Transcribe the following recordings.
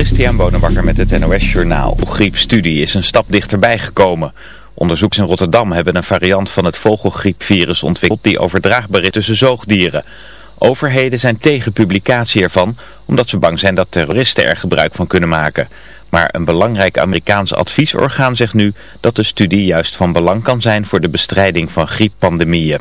Christian Bonenbakker met het NOS Journaal. Griepstudie is een stap dichterbij gekomen. Onderzoeks in Rotterdam hebben een variant van het vogelgriepvirus ontwikkeld die overdraagbaar is tussen zoogdieren. Overheden zijn tegen publicatie ervan, omdat ze bang zijn dat terroristen er gebruik van kunnen maken. Maar een belangrijk Amerikaans adviesorgaan zegt nu dat de studie juist van belang kan zijn voor de bestrijding van grieppandemieën.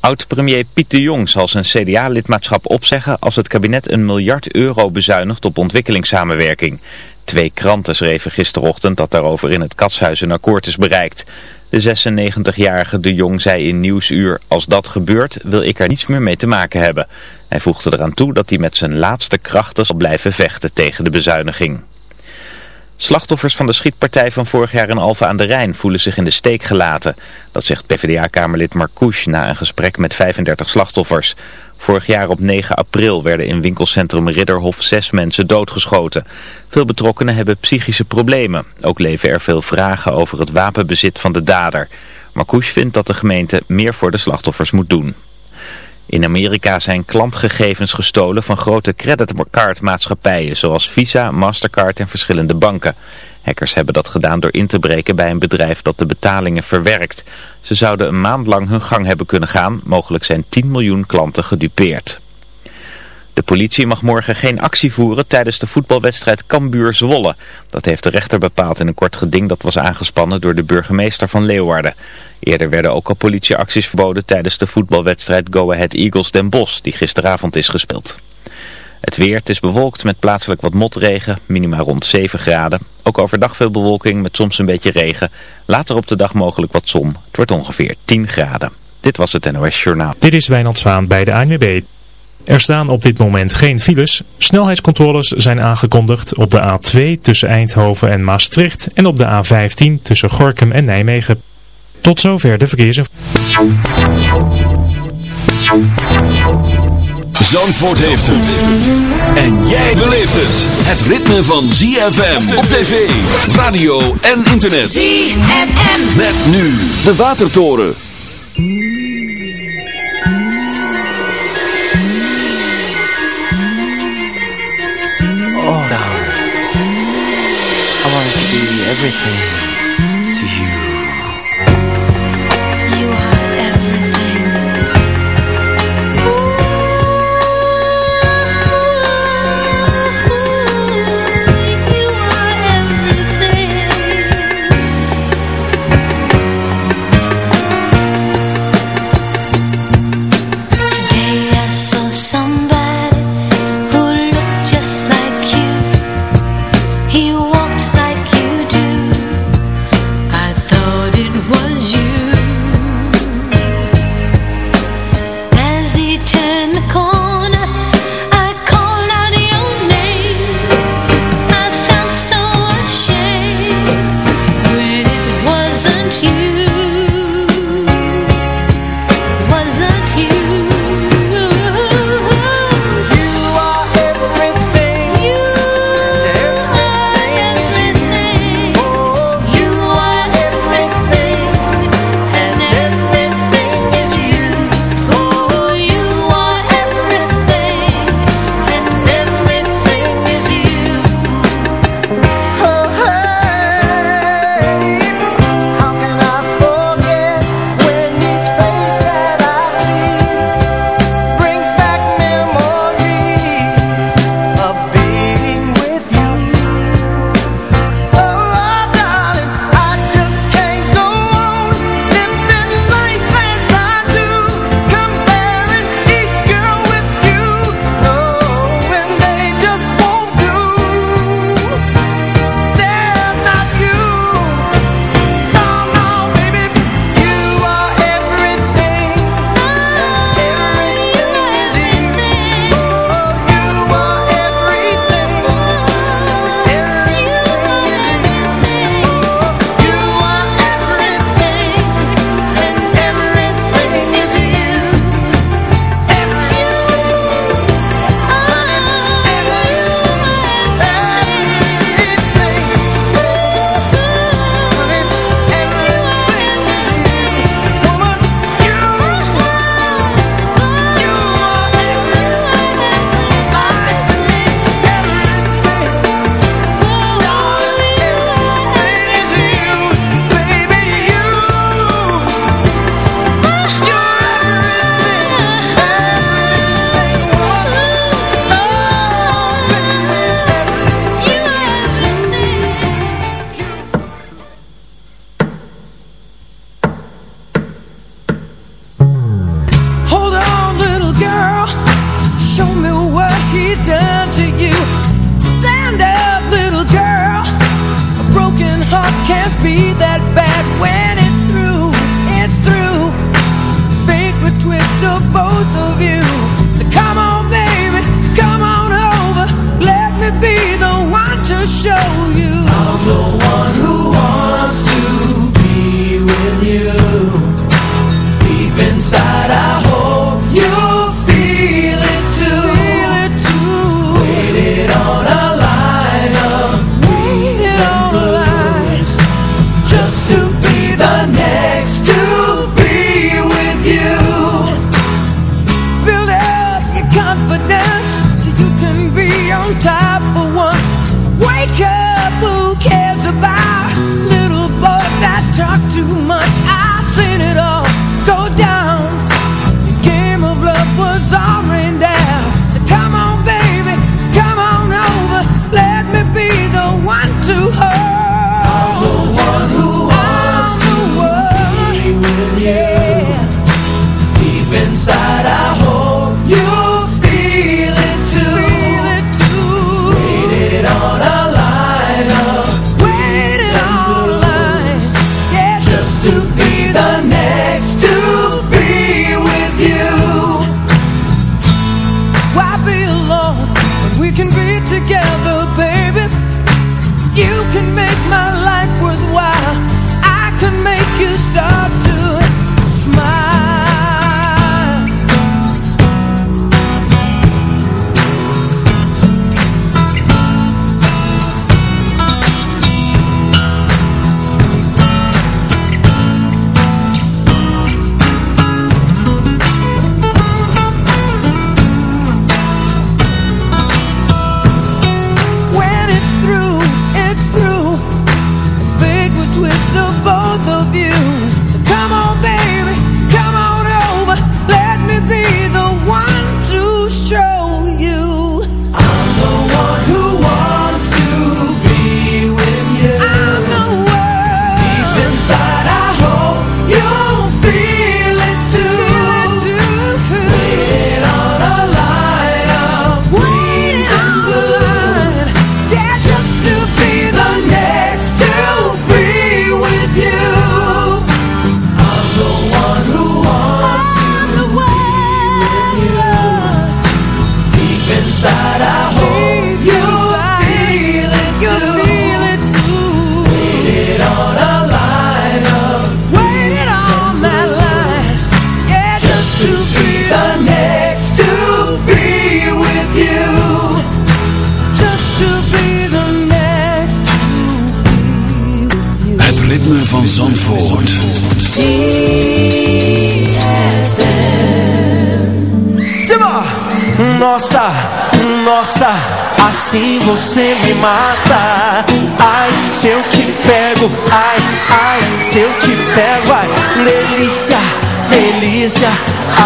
Oud-premier Piet de Jong zal zijn CDA-lidmaatschap opzeggen als het kabinet een miljard euro bezuinigt op ontwikkelingssamenwerking. Twee kranten schreven gisterochtend dat daarover in het Katshuis een akkoord is bereikt. De 96-jarige de Jong zei in Nieuwsuur, als dat gebeurt wil ik er niets meer mee te maken hebben. Hij voegde eraan toe dat hij met zijn laatste krachten zal blijven vechten tegen de bezuiniging. Slachtoffers van de schietpartij van vorig jaar in Alfa aan de Rijn voelen zich in de steek gelaten. Dat zegt PvdA-kamerlid Marcouche na een gesprek met 35 slachtoffers. Vorig jaar op 9 april werden in winkelcentrum Ridderhof zes mensen doodgeschoten. Veel betrokkenen hebben psychische problemen. Ook leven er veel vragen over het wapenbezit van de dader. Marcouche vindt dat de gemeente meer voor de slachtoffers moet doen. In Amerika zijn klantgegevens gestolen van grote creditcardmaatschappijen zoals Visa, Mastercard en verschillende banken. Hackers hebben dat gedaan door in te breken bij een bedrijf dat de betalingen verwerkt. Ze zouden een maand lang hun gang hebben kunnen gaan. Mogelijk zijn 10 miljoen klanten gedupeerd. De politie mag morgen geen actie voeren tijdens de voetbalwedstrijd Cambuur-Zwolle. Dat heeft de rechter bepaald in een kort geding dat was aangespannen door de burgemeester van Leeuwarden. Eerder werden ook al politieacties verboden tijdens de voetbalwedstrijd Go Ahead Eagles Den Bosch, die gisteravond is gespeeld. Het weer, het is bewolkt met plaatselijk wat motregen, minima rond 7 graden. Ook overdag veel bewolking met soms een beetje regen. Later op de dag mogelijk wat zon. Het wordt ongeveer 10 graden. Dit was het NOS Journaal. Dit is Wijnand Zwaan bij de ANWB. Er staan op dit moment geen files. Snelheidscontroles zijn aangekondigd op de A2 tussen Eindhoven en Maastricht en op de A15 tussen Gorkum en Nijmegen. Tot zover de verkeersinformatie. Zandvoort heeft het. En jij beleeft het. Het ritme van ZFM op tv, radio en internet. ZFM. Met nu de Watertoren. Everything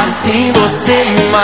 assim você me.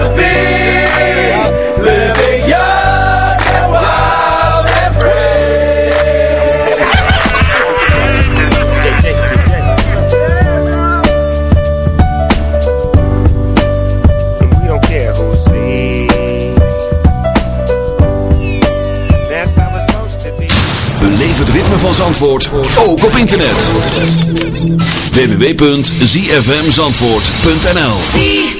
to be. Living young and wild and free. And we don't care who sees. That's how it's supposed to be. Beleef het ritme van Zandvoort ook op internet. www.zfmzandvoort.nl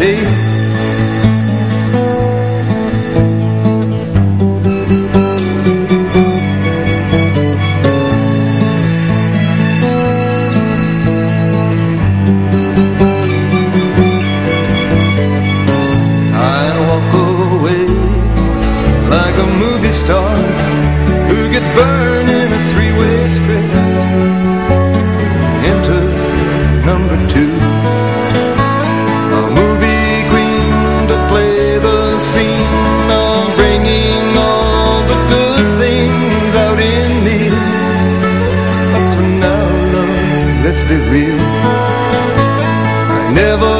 take. Let's be real. I never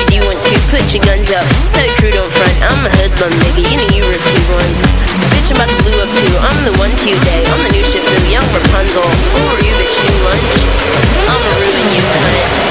your guns up. Tell your crew don't front. I'm a hoodlum, nigga. You know you were two ones. Bitch, I'm about to blue up too. I'm the one today. I'm the new ship new young Rapunzel. Who are you, bitch? New lunch? I'ma ruin you, cunt.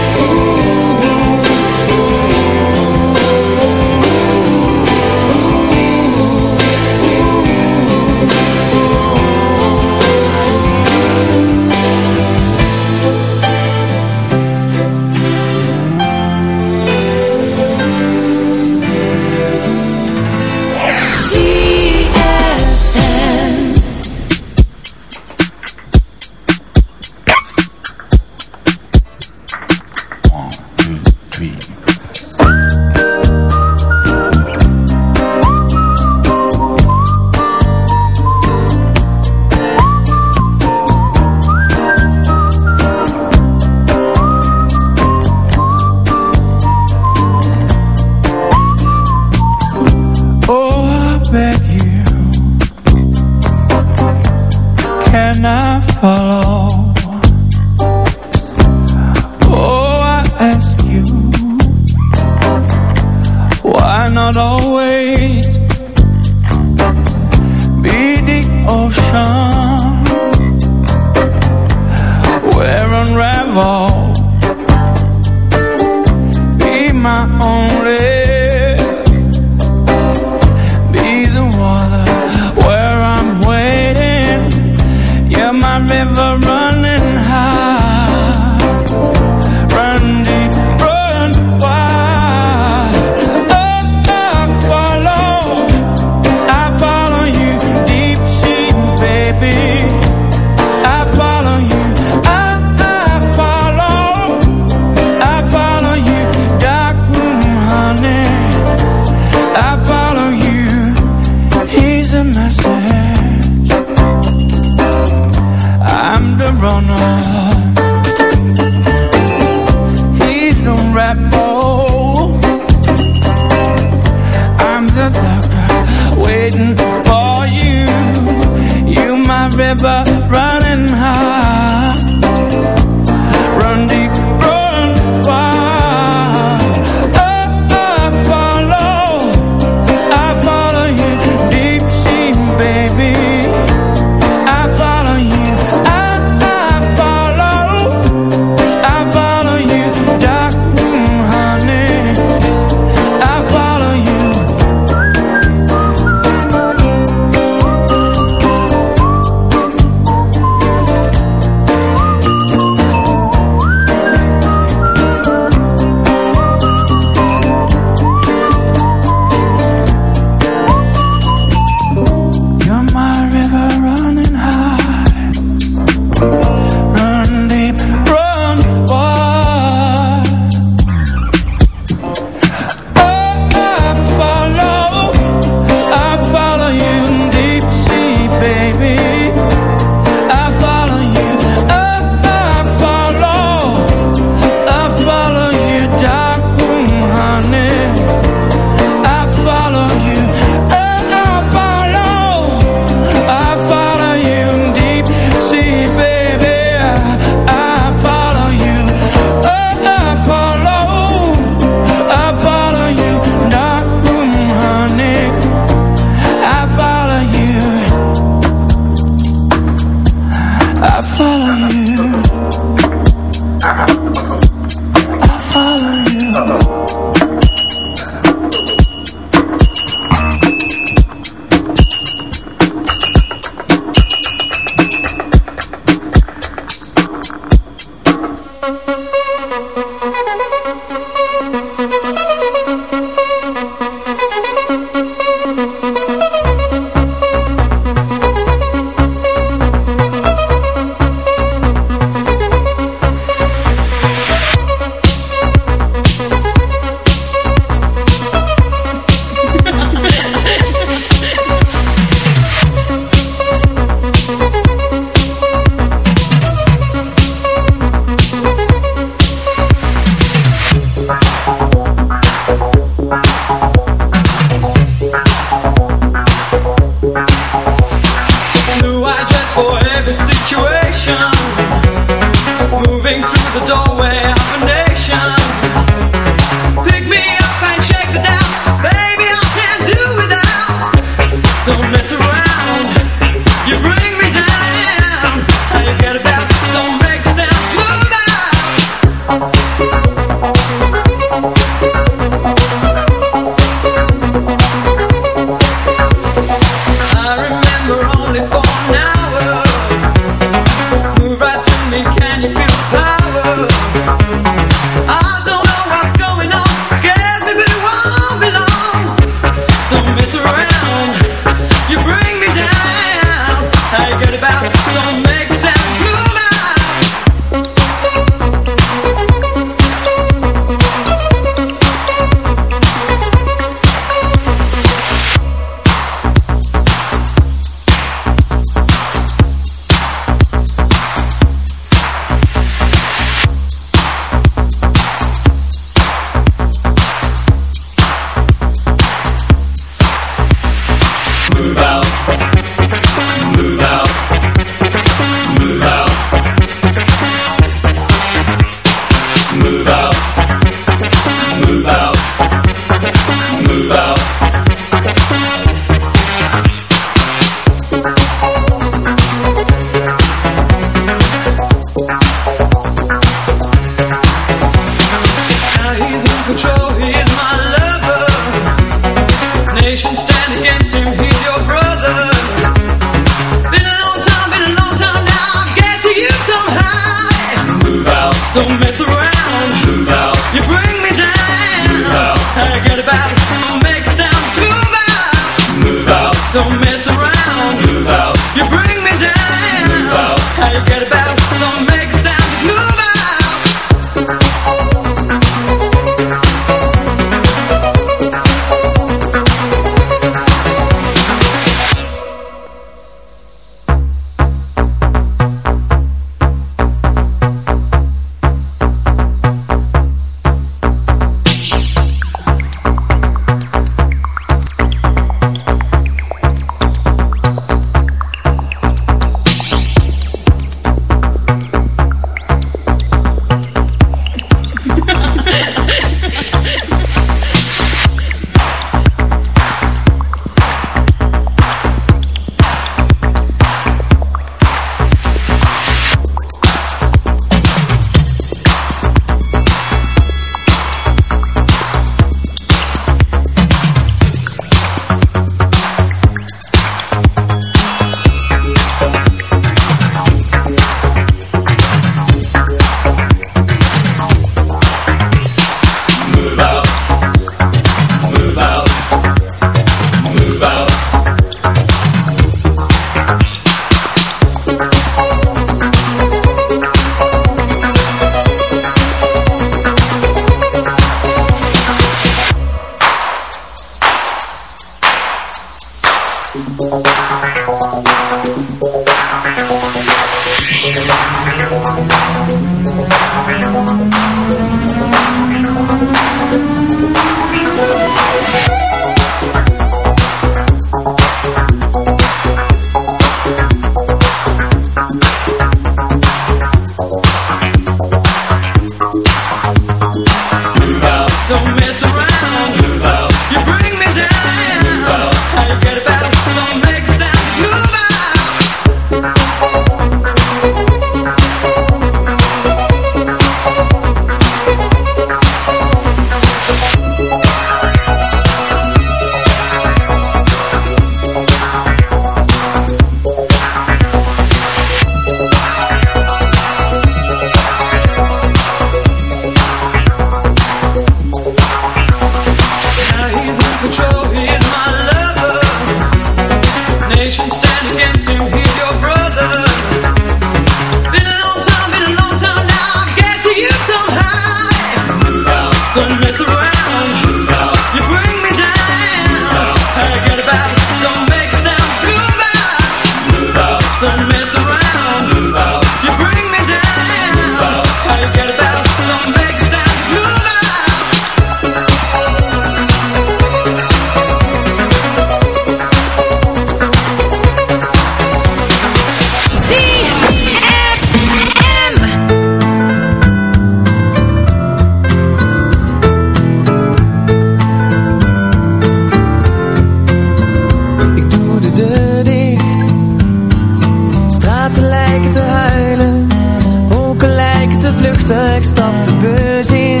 vluchten, ik stap de beurs in.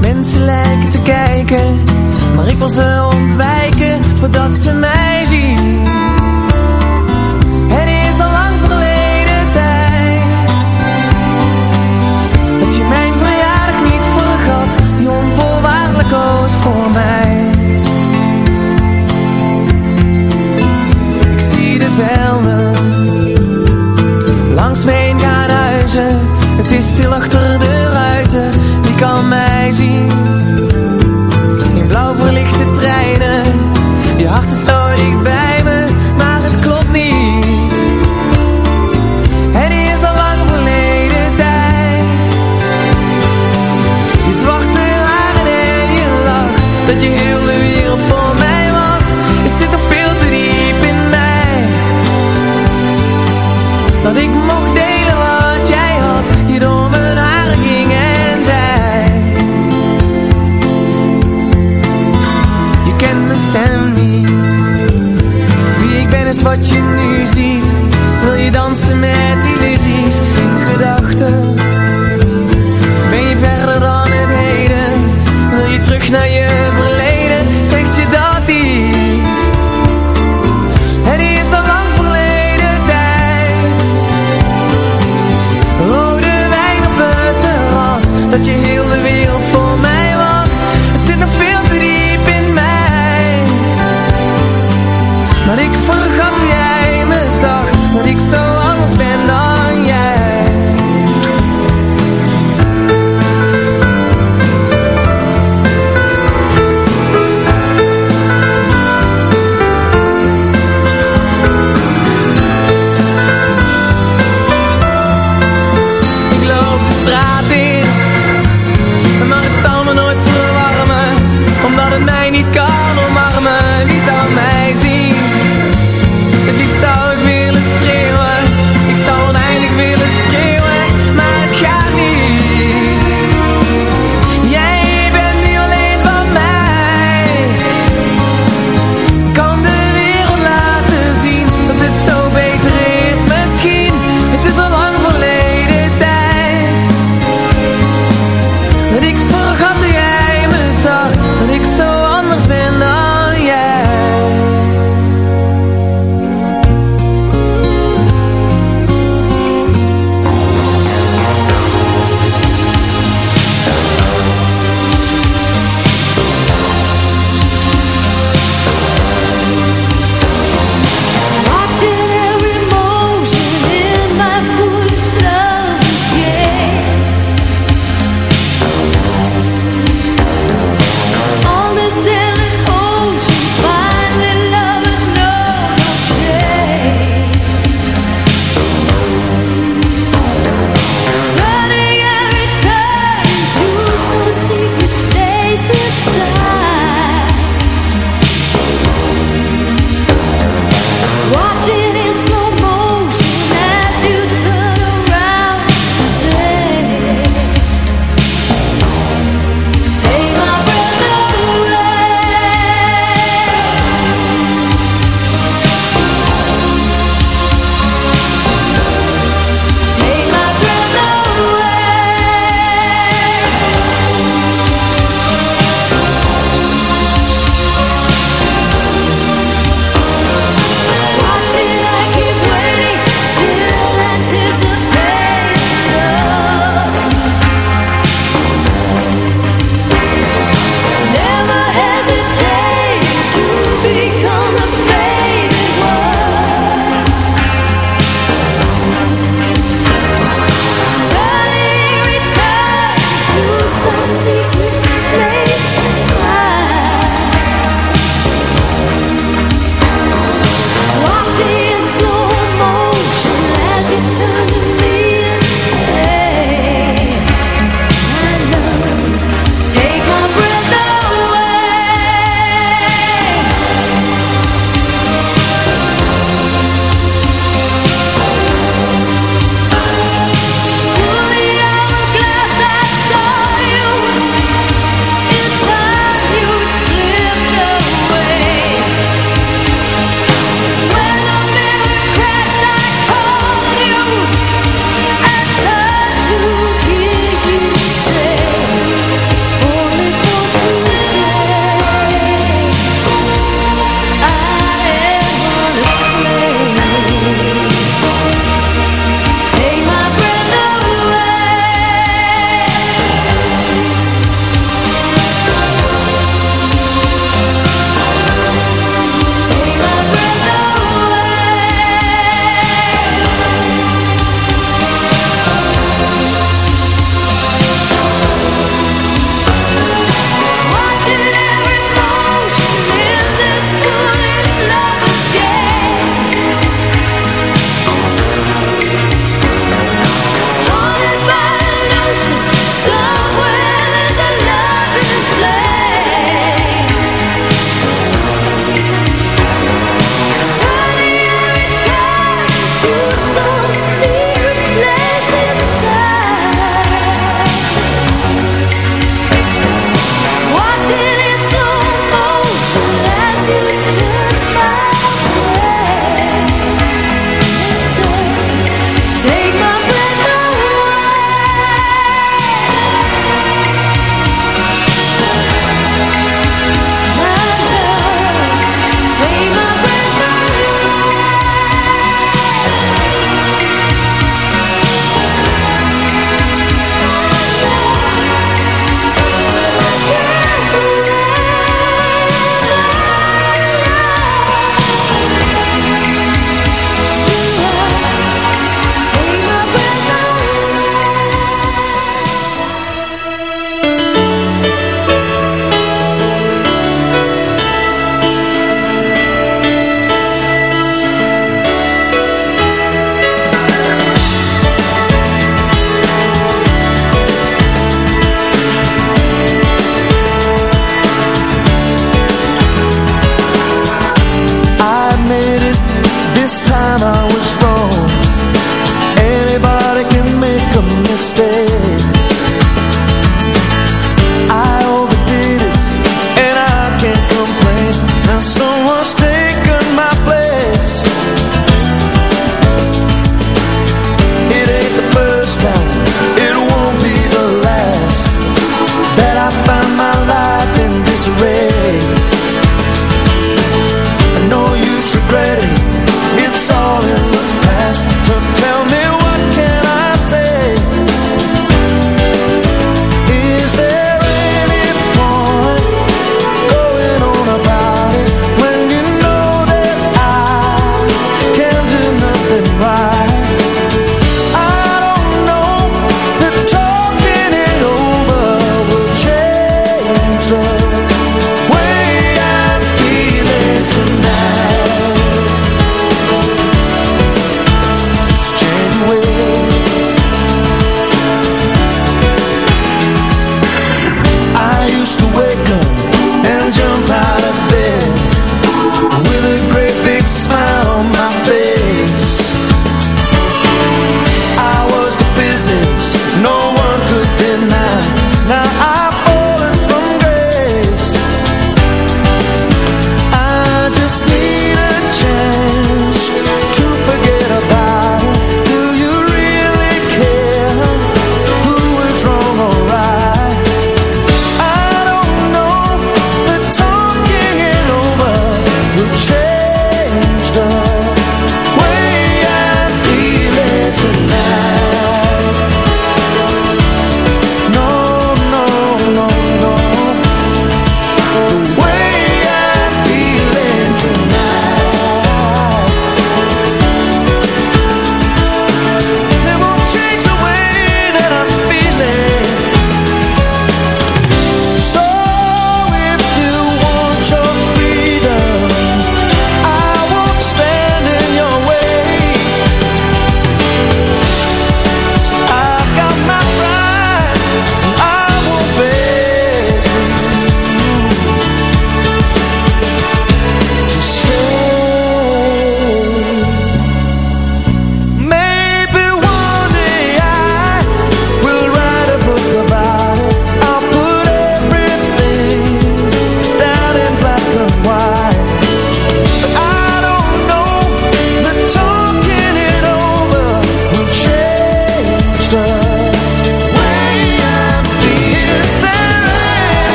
Mensen lijken te kijken, maar ik wil ze ontwijken Voordat ze mij